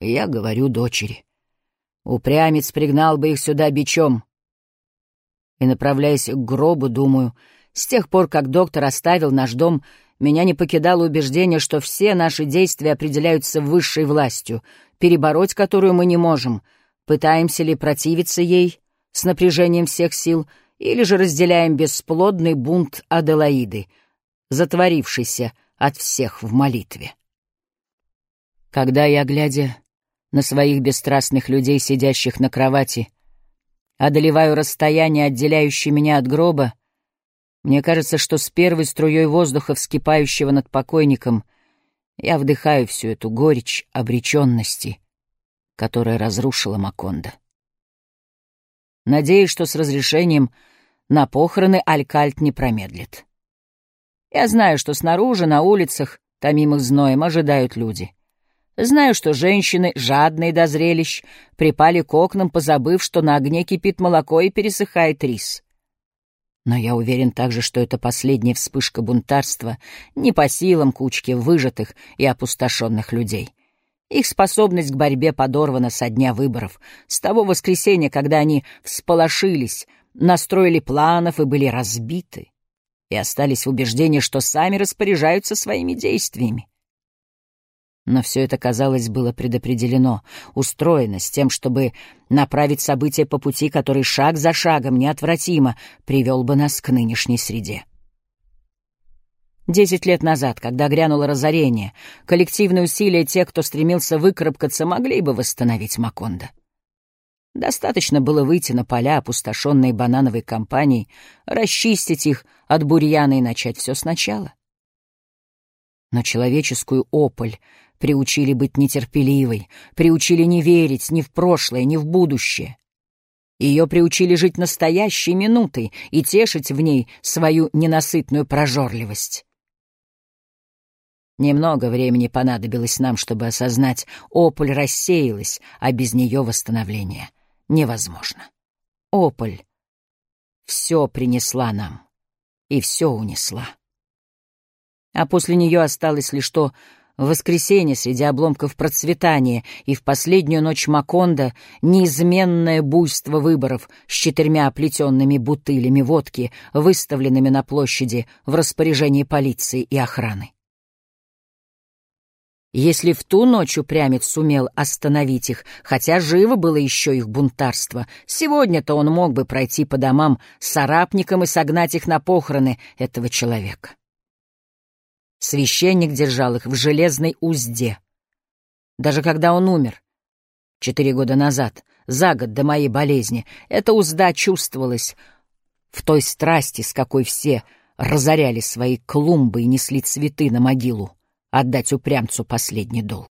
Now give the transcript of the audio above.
Я говорю дочери. Упрямец пригнал бы их сюда бичом. И, направляясь к гробу, думаю, с тех пор, как доктор оставил наш дом, меня не покидало убеждение, что все наши действия определяются высшей властью, перебороть которую мы не можем. Пытаемся ли противиться ей с напряжением всех сил, или же разделяем бесплодный бунт Аделаиды, затворившийся от всех в молитве. Когда я, глядя на своих бесстрастных людей, сидящих на кровати, одолеваю расстояние, отделяющее меня от гроба, мне кажется, что с первой струей воздуха, вскипающего над покойником, я вдыхаю всю эту горечь обреченности, которая разрушила Макондо. Надеюсь, что с разрешением на похороны Алькальт не промедлит. Я знаю, что снаружи, на улицах, томимых зноем, ожидают люди. Знаю, что женщины, жадные до зрелищ, припали к окнам, позабыв, что на огне кипит молоко и пересыхает рис. Но я уверен также, что это последняя вспышка бунтарства не по силам кучки выжатых и опустошенных людей. Их способность к борьбе подорвана со дня выборов, с того воскресенья, когда они всполошились, настроили планов и были разбиты, и остались в убеждении, что сами распоряжаются своими действиями. Но все это, казалось, было предопределено, устроено с тем, чтобы направить события по пути, который шаг за шагом неотвратимо привел бы нас к нынешней среде. Десять лет назад, когда грянуло разорение, коллективные усилия тех, кто стремился выкарабкаться, могли бы восстановить Макондо. Достаточно было выйти на поля, опустошенные банановой компанией, расчистить их от бурьяна и начать все сначала. Но человеческую ополь приучили быть нетерпеливой, приучили не верить ни в прошлое, ни в будущее. Ее приучили жить настоящей минутой и тешить в ней свою ненасытную прожорливость. Немного времени понадобилось нам, чтобы осознать, ополь рассеялась, а без нее восстановление невозможно. Ополь все принесла нам и все унесла. А после нее осталось лишь то воскресенье среди обломков процветания и в последнюю ночь Маконда неизменное буйство выборов с четырьмя оплетенными бутылями водки, выставленными на площади в распоряжении полиции и охраны. Если в ту ночь упрямец сумел остановить их, хотя живо было еще их бунтарство, сегодня-то он мог бы пройти по домам с арапником и согнать их на похороны этого человека. Священник держал их в железной узде. Даже когда он умер, четыре года назад, за год до моей болезни, эта узда чувствовалась в той страсти, с какой все разоряли свои клумбы и несли цветы на могилу отдать упрямцу последний долг.